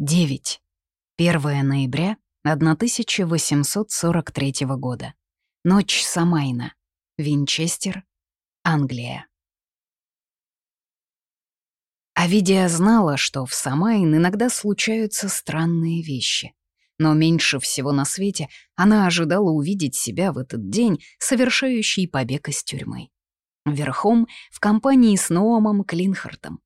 9. 1 ноября 1843 года. Ночь Самайна. Винчестер, Англия. Авидия знала, что в Самайн иногда случаются странные вещи. Но меньше всего на свете она ожидала увидеть себя в этот день, совершающий побег из тюрьмы. Верхом в компании с Ноамом Клинхартом.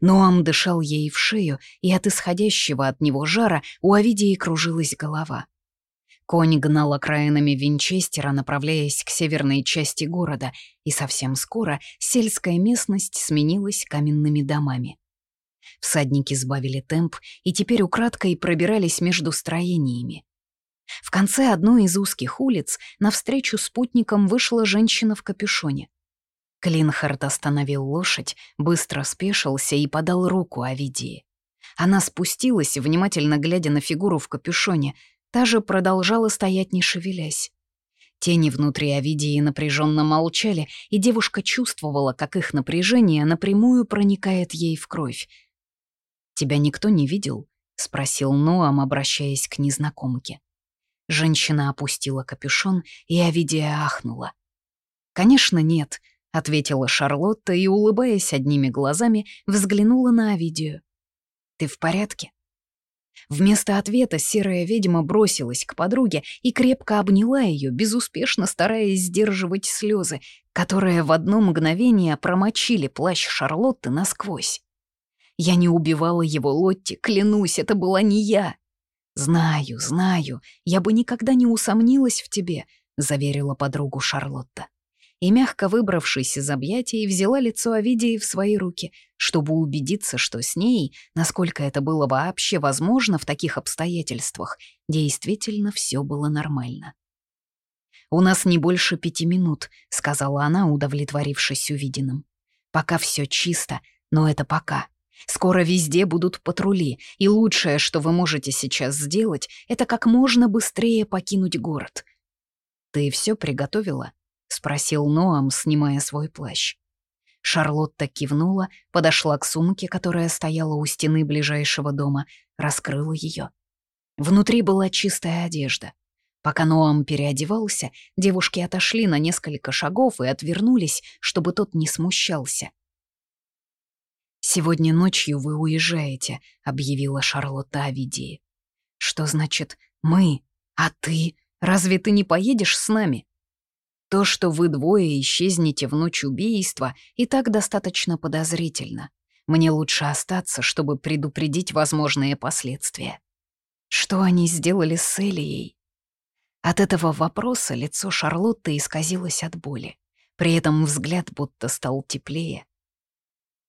Ноам дышал ей в шею, и от исходящего от него жара у Овидии кружилась голова. Конь гнал окраинами Винчестера, направляясь к северной части города, и совсем скоро сельская местность сменилась каменными домами. Всадники сбавили темп и теперь украдкой пробирались между строениями. В конце одной из узких улиц навстречу спутникам вышла женщина в капюшоне. Клинхард остановил лошадь, быстро спешился и подал руку Овидии. Она спустилась, внимательно глядя на фигуру в капюшоне, та же продолжала стоять, не шевелясь. Тени внутри Овидии напряженно молчали, и девушка чувствовала, как их напряжение напрямую проникает ей в кровь. «Тебя никто не видел?» — спросил Ноам, обращаясь к незнакомке. Женщина опустила капюшон, и Овидия ахнула. «Конечно, нет», — ответила Шарлотта и, улыбаясь одними глазами, взглянула на Овидию. «Ты в порядке?» Вместо ответа серая ведьма бросилась к подруге и крепко обняла ее, безуспешно стараясь сдерживать слезы, которые в одно мгновение промочили плащ Шарлотты насквозь. «Я не убивала его, Лотти, клянусь, это была не я!» «Знаю, знаю, я бы никогда не усомнилась в тебе», — заверила подругу Шарлотта и, мягко выбравшись из объятий, взяла лицо Овидии в свои руки, чтобы убедиться, что с ней, насколько это было вообще возможно в таких обстоятельствах, действительно все было нормально. «У нас не больше пяти минут», — сказала она, удовлетворившись увиденным. «Пока все чисто, но это пока. Скоро везде будут патрули, и лучшее, что вы можете сейчас сделать, это как можно быстрее покинуть город». «Ты все приготовила?» — спросил Ноам, снимая свой плащ. Шарлотта кивнула, подошла к сумке, которая стояла у стены ближайшего дома, раскрыла ее. Внутри была чистая одежда. Пока Ноам переодевался, девушки отошли на несколько шагов и отвернулись, чтобы тот не смущался. «Сегодня ночью вы уезжаете», — объявила Шарлотта Авидии. «Что значит «мы», а ты? Разве ты не поедешь с нами?» То, что вы двое исчезнете в ночь убийства, и так достаточно подозрительно. Мне лучше остаться, чтобы предупредить возможные последствия. Что они сделали с Элией? От этого вопроса лицо Шарлотты исказилось от боли. При этом взгляд будто стал теплее.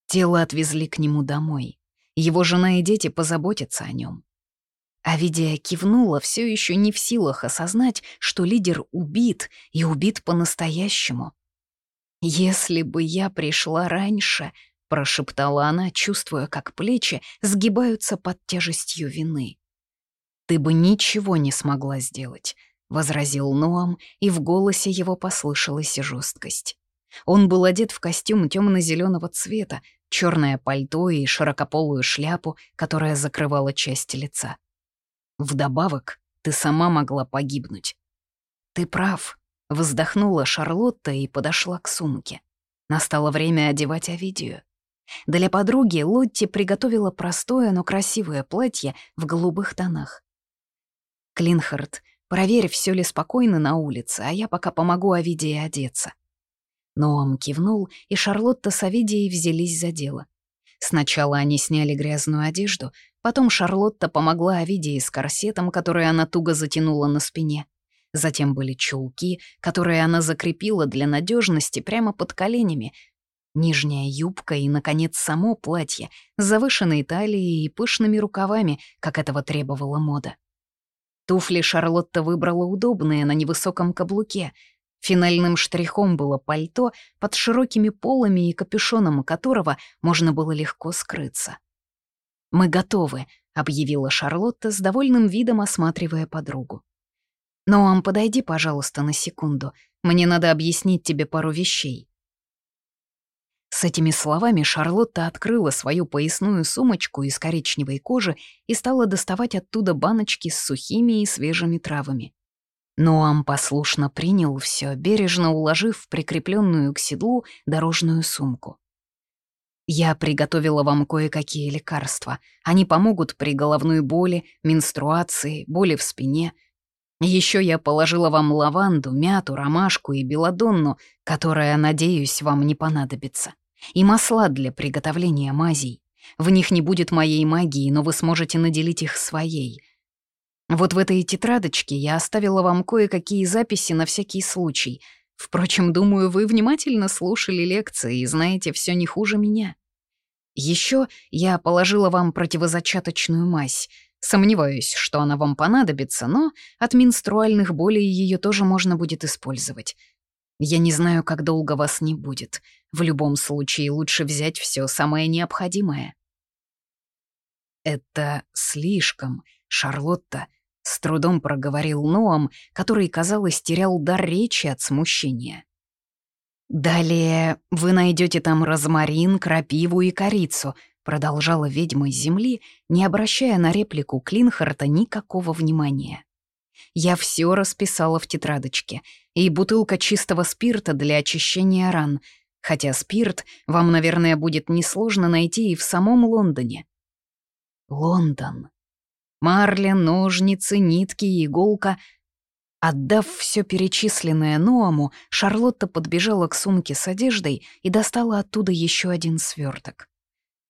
Тело отвезли к нему домой. Его жена и дети позаботятся о нем. Авидия кивнула, все еще не в силах осознать, что лидер убит и убит по-настоящему. «Если бы я пришла раньше», — прошептала она, чувствуя, как плечи сгибаются под тяжестью вины. «Ты бы ничего не смогла сделать», — возразил Ноам, и в голосе его послышалась жесткость. Он был одет в костюм темно-зеленого цвета, черное пальто и широкополую шляпу, которая закрывала часть лица. Вдобавок, ты сама могла погибнуть. Ты прав, вздохнула Шарлотта и подошла к сумке. Настало время одевать Овидию. Для подруги Лотти приготовила простое, но красивое платье в голубых тонах. «Клинхард, проверь, все ли спокойно на улице, а я пока помогу Овидии одеться». Ноам кивнул, и Шарлотта с Овидией взялись за дело. Сначала они сняли грязную одежду, потом Шарлотта помогла Овидии с корсетом, который она туго затянула на спине. Затем были чулки, которые она закрепила для надежности прямо под коленями, нижняя юбка и, наконец, само платье с завышенной талией и пышными рукавами, как этого требовала мода. Туфли Шарлотта выбрала удобные на невысоком каблуке — Финальным штрихом было пальто под широкими полами и капюшоном которого можно было легко скрыться. «Мы готовы», — объявила Шарлотта с довольным видом, осматривая подругу. «Ноам, подойди, пожалуйста, на секунду. Мне надо объяснить тебе пару вещей». С этими словами Шарлотта открыла свою поясную сумочку из коричневой кожи и стала доставать оттуда баночки с сухими и свежими травами. Ноам послушно принял все, бережно уложив в прикрепленную к седлу дорожную сумку. «Я приготовила вам кое-какие лекарства. Они помогут при головной боли, менструации, боли в спине. Еще я положила вам лаванду, мяту, ромашку и белодонну, которая, надеюсь, вам не понадобится и масла для приготовления мазей. В них не будет моей магии, но вы сможете наделить их своей. Вот в этой тетрадочке я оставила вам кое-какие записи на всякий случай. Впрочем, думаю, вы внимательно слушали лекции и знаете все не хуже меня. Еще я положила вам противозачаточную мазь. Сомневаюсь, что она вам понадобится, но от менструальных болей ее тоже можно будет использовать. Я не знаю, как долго вас не будет. В любом случае лучше взять все самое необходимое. Это слишком, Шарлотта, с трудом проговорил Ноам, который, казалось, терял дар речи от смущения. «Далее вы найдете там розмарин, крапиву и корицу», продолжала ведьма земли, не обращая на реплику Клинхарта никакого внимания. Я все расписала в тетрадочке. И бутылка чистого спирта для очищения ран. Хотя спирт вам, наверное, будет несложно найти и в самом Лондоне. Лондон. Марля, ножницы, нитки, иголка. Отдав все перечисленное Ноаму, Шарлотта подбежала к сумке с одеждой и достала оттуда еще один сверток.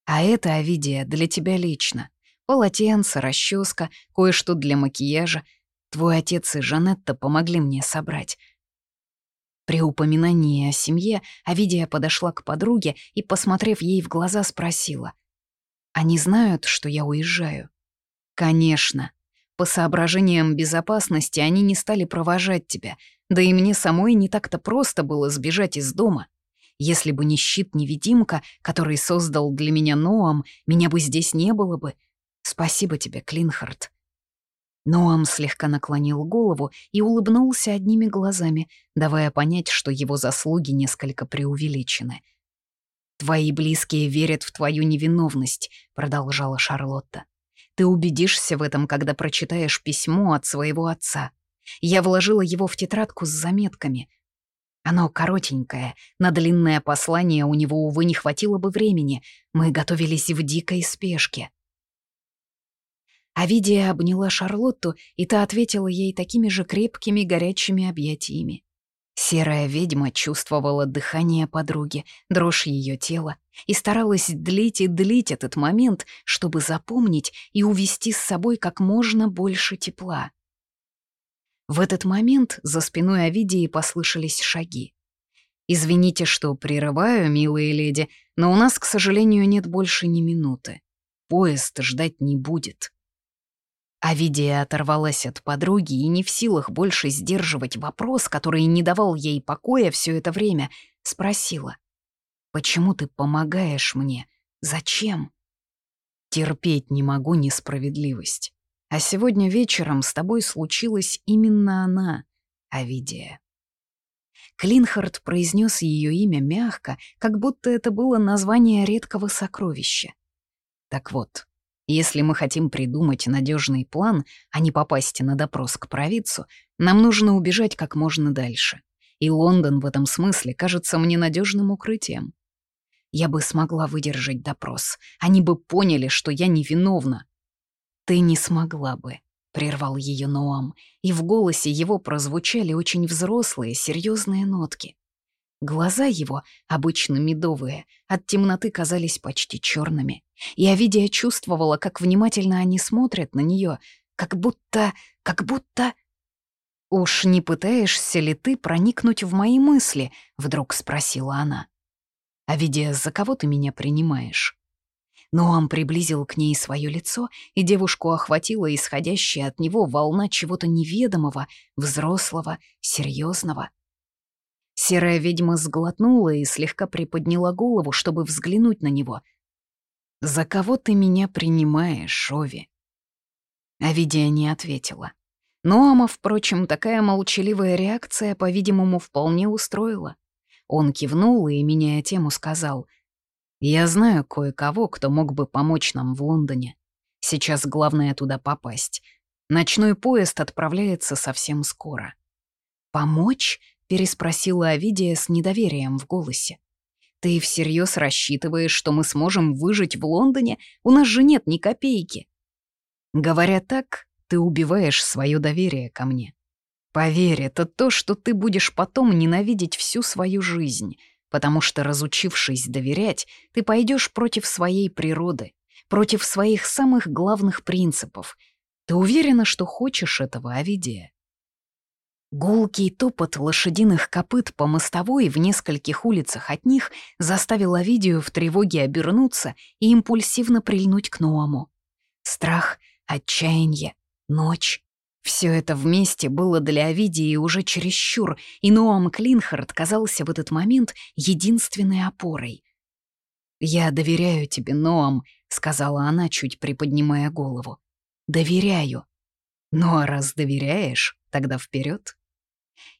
А это, Авидия, для тебя лично. Полотенце, расческа, кое-что для макияжа — Твой отец и Жанетта помогли мне собрать. При упоминании о семье Авидия подошла к подруге и, посмотрев ей в глаза, спросила. «Они знают, что я уезжаю?» «Конечно. По соображениям безопасности они не стали провожать тебя, да и мне самой не так-то просто было сбежать из дома. Если бы не щит-невидимка, который создал для меня Ноам, меня бы здесь не было бы. Спасибо тебе, Клинхард». Ноам слегка наклонил голову и улыбнулся одними глазами, давая понять, что его заслуги несколько преувеличены. «Твои близкие верят в твою невиновность», — продолжала Шарлотта. «Ты убедишься в этом, когда прочитаешь письмо от своего отца. Я вложила его в тетрадку с заметками. Оно коротенькое, на длинное послание у него, увы, не хватило бы времени. Мы готовились в дикой спешке». Авидия обняла Шарлотту, и та ответила ей такими же крепкими горячими объятиями. Серая ведьма чувствовала дыхание подруги, дрожь ее тела, и старалась длить и длить этот момент, чтобы запомнить и увести с собой как можно больше тепла. В этот момент за спиной Авидии послышались шаги. «Извините, что прерываю, милые леди, но у нас, к сожалению, нет больше ни минуты. Поезд ждать не будет». Авидия оторвалась от подруги и не в силах больше сдерживать вопрос, который не давал ей покоя все это время, спросила. «Почему ты помогаешь мне? Зачем?» «Терпеть не могу несправедливость. А сегодня вечером с тобой случилась именно она, Авидия». Клинхард произнес ее имя мягко, как будто это было название редкого сокровища. Так вот, если мы хотим придумать надежный план, а не попасть на допрос к провидцу, нам нужно убежать как можно дальше. И Лондон в этом смысле кажется мне надежным укрытием. Я бы смогла выдержать допрос. Они бы поняли, что я невиновна. Ты не смогла бы, прервал ее Ноам, и в голосе его прозвучали очень взрослые, серьезные нотки. Глаза его, обычно медовые, от темноты казались почти черными. И Авидия чувствовала, как внимательно они смотрят на нее, как будто... как будто... «Уж не пытаешься ли ты проникнуть в мои мысли?» — вдруг спросила она. «Авидия, за кого ты меня принимаешь?» Ноам приблизил к ней свое лицо, и девушку охватила исходящая от него волна чего-то неведомого, взрослого, серьезного. Серая ведьма сглотнула и слегка приподняла голову, чтобы взглянуть на него. «За кого ты меня принимаешь, Шови?» Авидия не ответила. Ноама, впрочем, такая молчаливая реакция, по-видимому, вполне устроила. Он кивнул и, меняя тему, сказал, Я знаю кое-кого, кто мог бы помочь нам в Лондоне. Сейчас главное туда попасть. Ночной поезд отправляется совсем скоро. «Помочь?» — переспросила Овидия с недоверием в голосе. «Ты всерьез рассчитываешь, что мы сможем выжить в Лондоне? У нас же нет ни копейки». Говоря так, ты убиваешь свое доверие ко мне. Поверь, это то, что ты будешь потом ненавидеть всю свою жизнь, потому что, разучившись доверять, ты пойдешь против своей природы, против своих самых главных принципов. Ты уверена, что хочешь этого, Авидия? Гулкий топот лошадиных копыт по мостовой в нескольких улицах от них заставил Авидию в тревоге обернуться и импульсивно прильнуть к Ноаму. Страх, отчаяние, ночь. Все это вместе было для Овидии уже чересчур, и Ноам Клинхард казался в этот момент единственной опорой. «Я доверяю тебе, Ноам», — сказала она, чуть приподнимая голову. «Доверяю». «Ну а раз доверяешь, тогда вперед.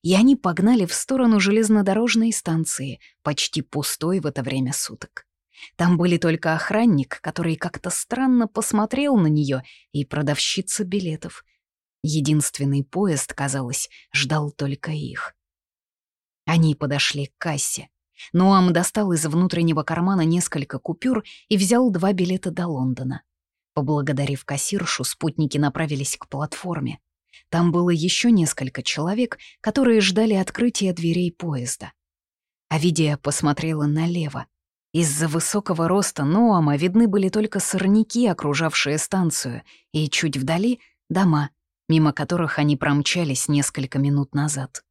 И они погнали в сторону железнодорожной станции, почти пустой в это время суток. Там были только охранник, который как-то странно посмотрел на нее, и продавщица билетов. Единственный поезд, казалось, ждал только их. Они подошли к кассе. Ноам достал из внутреннего кармана несколько купюр и взял два билета до Лондона. Поблагодарив кассиршу, спутники направились к платформе. Там было еще несколько человек, которые ждали открытия дверей поезда. Авидия посмотрела налево. Из-за высокого роста Ноама видны были только сорняки, окружавшие станцию, и чуть вдали — дома, мимо которых они промчались несколько минут назад.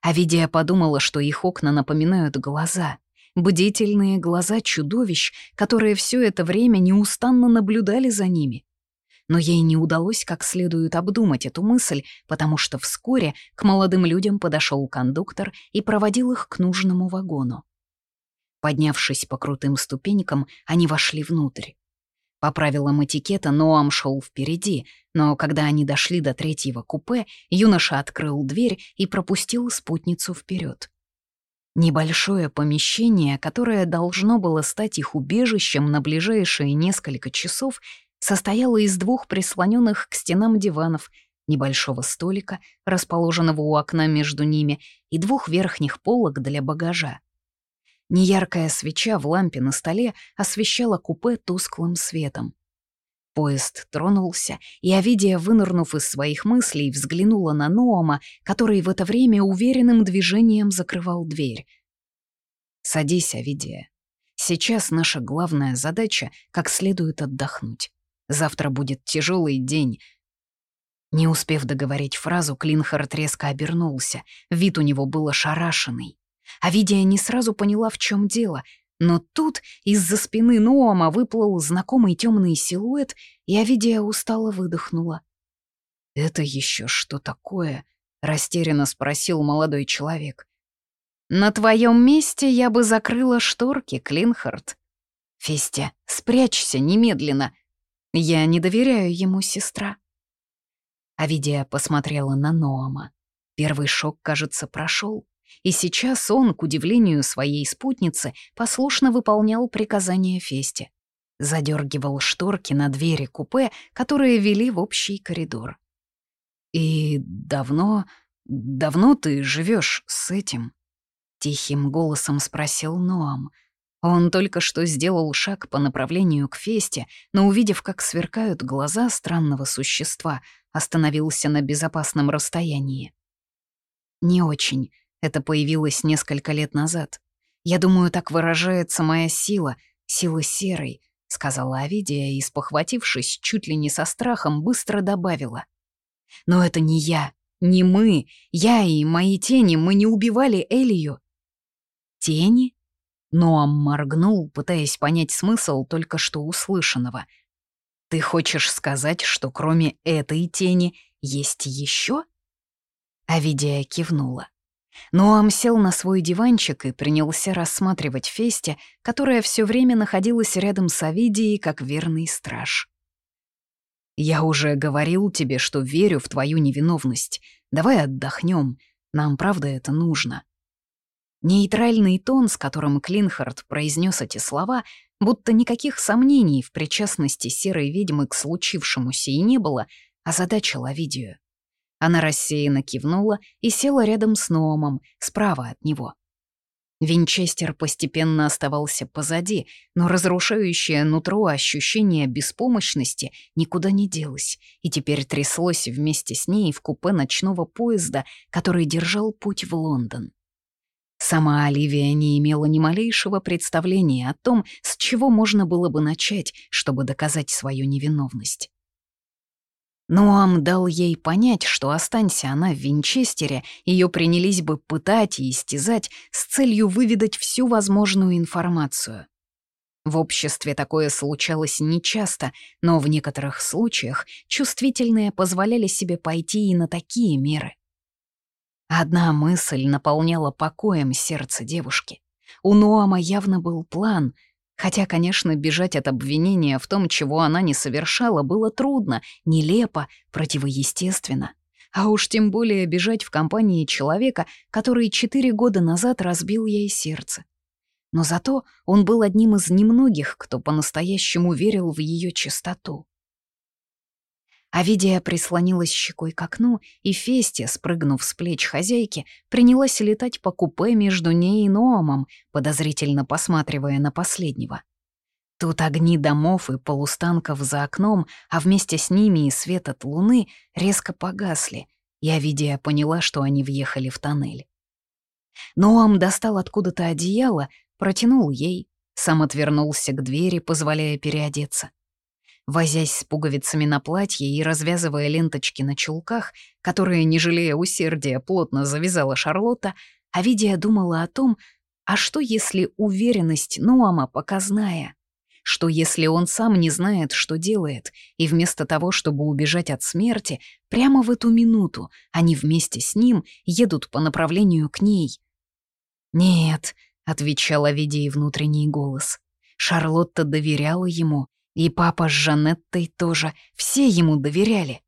Авидия подумала, что их окна напоминают глаза, бдительные глаза чудовищ, которые все это время неустанно наблюдали за ними. Но ей не удалось как следует обдумать эту мысль, потому что вскоре к молодым людям подошел кондуктор и проводил их к нужному вагону. Поднявшись по крутым ступенькам, они вошли внутрь. По правилам этикета Ноам шел впереди, но когда они дошли до третьего купе, юноша открыл дверь и пропустил спутницу вперед. Небольшое помещение, которое должно было стать их убежищем на ближайшие несколько часов, состояло из двух прислоненных к стенам диванов, небольшого столика, расположенного у окна между ними, и двух верхних полок для багажа. Неяркая свеча в лампе на столе освещала купе тусклым светом. Поезд тронулся, и Авидия, вынырнув из своих мыслей, взглянула на Ноама, который в это время уверенным движением закрывал дверь. «Садись, Авидия. Сейчас наша главная задача — как следует отдохнуть. Завтра будет тяжелый день». Не успев договорить фразу, Клинхард резко обернулся. Вид у него был ошарашенный. А Видия не сразу поняла, в чем дело, но тут из-за спины Ноама выплыл знакомый темный силуэт, и Авидия устало выдохнула. «Это еще что такое?» — растерянно спросил молодой человек. «На твоем месте я бы закрыла шторки, Клинхард. Фестя, спрячься немедленно. Я не доверяю ему, сестра». Авидия посмотрела на Ноама. Первый шок, кажется, прошел. И сейчас он, к удивлению своей спутницы, послушно выполнял приказания Фести. Задергивал шторки на двери купе, которые вели в общий коридор. «И давно, давно ты живешь с этим?» Тихим голосом спросил Ноам. Он только что сделал шаг по направлению к Фесте, но, увидев, как сверкают глаза странного существа, остановился на безопасном расстоянии. «Не очень», это появилось несколько лет назад. Я думаю, так выражается моя сила, сила серой, сказала Авидия и, спохватившись чуть ли не со страхом, быстро добавила. Но это не я, не мы. Я и мои тени, мы не убивали Элию. Тени? Ноам моргнул, пытаясь понять смысл только что услышанного. «Ты хочешь сказать, что кроме этой тени есть еще? Авидия кивнула. Ноам сел на свой диванчик и принялся рассматривать Фесте, которая все время находилась рядом с Авидией как верный страж. «Я уже говорил тебе, что верю в твою невиновность. Давай отдохнем. Нам правда это нужно». Нейтральный тон, с которым Клинхард произнес эти слова, будто никаких сомнений в причастности серой ведьмы к случившемуся и не было, озадачил Овидию. Она рассеянно кивнула и села рядом с Номом, справа от него. Винчестер постепенно оставался позади, но разрушающее нутро ощущение беспомощности никуда не делось и теперь тряслось вместе с ней в купе ночного поезда, который держал путь в Лондон. Сама Оливия не имела ни малейшего представления о том, с чего можно было бы начать, чтобы доказать свою невиновность. Ноам дал ей понять, что останься она в Винчестере, ее принялись бы пытать и истязать с целью выведать всю возможную информацию. В обществе такое случалось нечасто, но в некоторых случаях чувствительные позволяли себе пойти и на такие меры. Одна мысль наполняла покоем сердце девушки. У Ноама явно был план — Хотя, конечно, бежать от обвинения в том, чего она не совершала, было трудно, нелепо, противоестественно. А уж тем более бежать в компании человека, который четыре года назад разбил ей сердце. Но зато он был одним из немногих, кто по-настоящему верил в ее чистоту. Авидия прислонилась щекой к окну, и Фестия, спрыгнув с плеч хозяйки, принялась летать по купе между ней и Ноамом, подозрительно посматривая на последнего. Тут огни домов и полустанков за окном, а вместе с ними и свет от луны резко погасли, и Авидия поняла, что они въехали в тоннель. Ноам достал откуда-то одеяло, протянул ей, сам отвернулся к двери, позволяя переодеться. Возясь с пуговицами на платье и развязывая ленточки на чулках, которые, не жалея усердия, плотно завязала Шарлотта, Авидия думала о том, а что если уверенность Нуама показная? Что если он сам не знает, что делает, и вместо того, чтобы убежать от смерти, прямо в эту минуту они вместе с ним едут по направлению к ней? «Нет», — отвечал Авидии внутренний голос, — Шарлотта доверяла ему, и папа с Жанеттой тоже, все ему доверяли.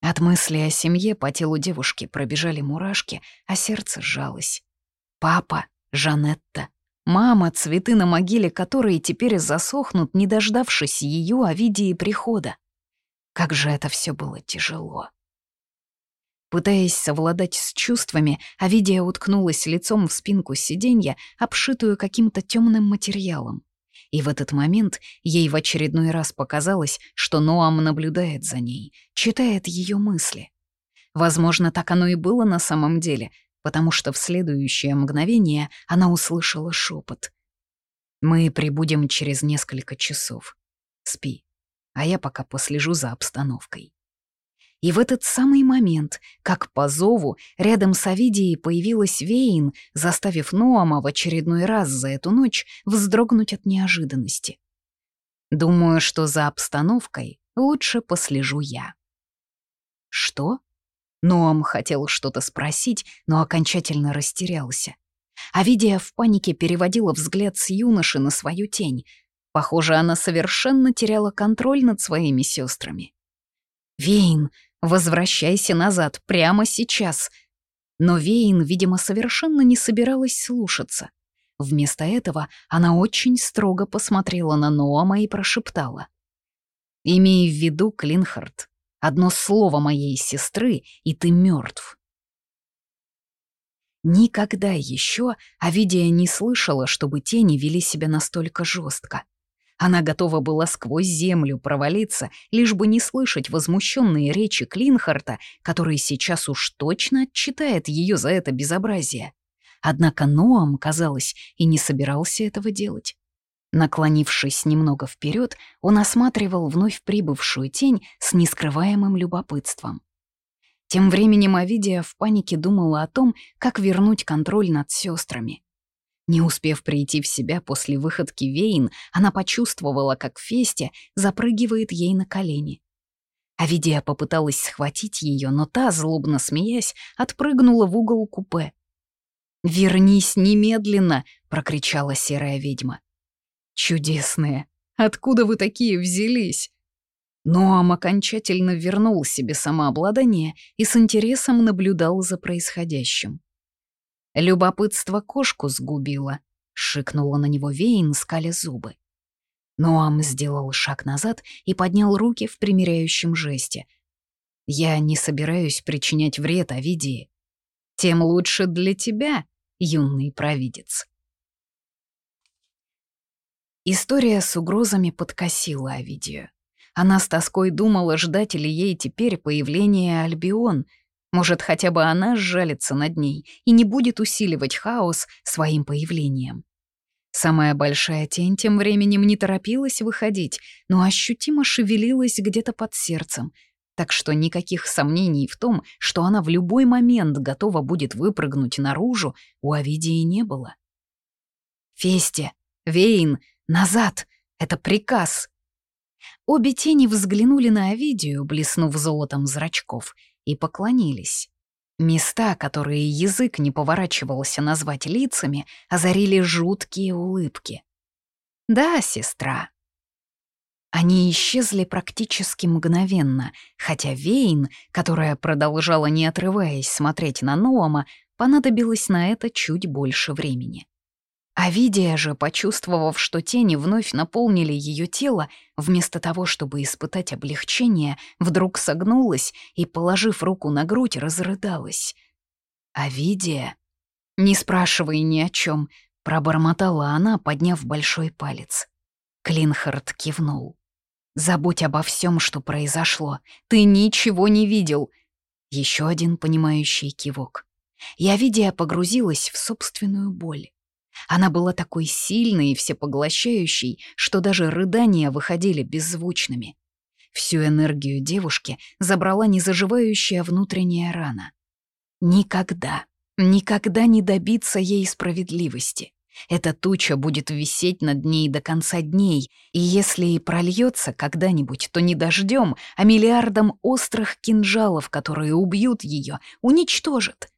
От мысли о семье по телу девушки пробежали мурашки, а сердце сжалось. Папа, Жанетта, мама, цветы на могиле которые теперь засохнут, не дождавшись ее о виде и прихода. Как же это все было тяжело. Пытаясь совладать с чувствами, Авидия уткнулась лицом в спинку сиденья, обшитую каким-то темным материалом и в этот момент ей в очередной раз показалось, что Ноам наблюдает за ней, читает ее мысли. Возможно, так оно и было на самом деле, потому что в следующее мгновение она услышала шепот. «Мы прибудем через несколько часов. Спи, а я пока послежу за обстановкой». И в этот самый момент, как по зову, рядом с Авидией появилась Вейн, заставив Ноама в очередной раз за эту ночь вздрогнуть от неожиданности. Думаю, что за обстановкой лучше послежу я. Что? Ноам хотел что-то спросить, но окончательно растерялся. Авидия в панике переводила взгляд с юноши на свою тень. Похоже, она совершенно теряла контроль над своими сестрами. «Вейн!» Возвращайся назад прямо сейчас. Но Вейн, видимо, совершенно не собиралась слушаться. Вместо этого она очень строго посмотрела на Ноама и прошептала. «Имей в виду, Клинхард, одно слово моей сестры, и ты мертв. Никогда еще Авидия не слышала, чтобы тени вели себя настолько жестко. Она готова была сквозь землю провалиться, лишь бы не слышать возмущенные речи Клинхарта, который сейчас уж точно отчитает ее за это безобразие. Однако Ноам, казалось, и не собирался этого делать. Наклонившись немного вперед, он осматривал вновь прибывшую тень с нескрываемым любопытством. Тем временем Авидия в панике думала о том, как вернуть контроль над сестрами. Не успев прийти в себя после выходки Вейн, она почувствовала, как Фестя запрыгивает ей на колени. Авидия попыталась схватить ее, но та, злобно смеясь, отпрыгнула в угол купе. «Вернись немедленно!» — прокричала серая ведьма. «Чудесные! Откуда вы такие взялись?» Ноам окончательно вернул себе самообладание и с интересом наблюдал за происходящим. Любопытство кошку сгубило, шикнула на него Вейн, скаля зубы. Ноам сделал шаг назад и поднял руки в примиряющем жесте. «Я не собираюсь причинять вред Овидии. Тем лучше для тебя, юный провидец». История с угрозами подкосила Овидию. Она с тоской думала, ждать ли ей теперь появления Альбион. Может, хотя бы она сжалится над ней и не будет усиливать хаос своим появлением. Самая большая тень тем временем не торопилась выходить, но ощутимо шевелилась где-то под сердцем, так что никаких сомнений в том, что она в любой момент готова будет выпрыгнуть наружу, у Овидии не было. «Фесте! Вейн! Назад! Это приказ!» Обе тени взглянули на Овидию, блеснув золотом зрачков, и поклонились. Места, которые язык не поворачивался назвать лицами, озарили жуткие улыбки. «Да, сестра». Они исчезли практически мгновенно, хотя Вейн, которая продолжала не отрываясь смотреть на Ноама, понадобилось на это чуть больше времени. Авидия же, почувствовав, что тени вновь наполнили ее тело, вместо того, чтобы испытать облегчение, вдруг согнулась и, положив руку на грудь, разрыдалась. «Авидия?» «Не спрашивай ни о чем, пробормотала она, подняв большой палец. Клинхард кивнул. «Забудь обо всем, что произошло. Ты ничего не видел». Еще один понимающий кивок. Я, видя, погрузилась в собственную боль. Она была такой сильной и всепоглощающей, что даже рыдания выходили беззвучными. Всю энергию девушки забрала незаживающая внутренняя рана. Никогда, никогда не добиться ей справедливости. Эта туча будет висеть над ней до конца дней, и если и прольется когда-нибудь, то не дождем, а миллиардом острых кинжалов, которые убьют ее, уничтожат.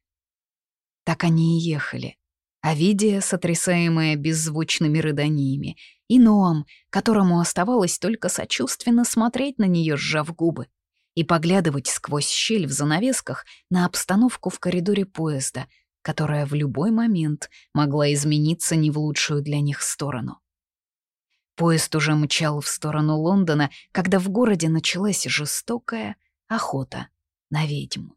Так они и ехали, Авидия, сотрясаемая беззвучными рыданиями, и Ноам, которому оставалось только сочувственно смотреть на нее, сжав губы, и поглядывать сквозь щель в занавесках на обстановку в коридоре поезда, которая в любой момент могла измениться не в лучшую для них сторону. Поезд уже мчал в сторону Лондона, когда в городе началась жестокая охота на ведьму.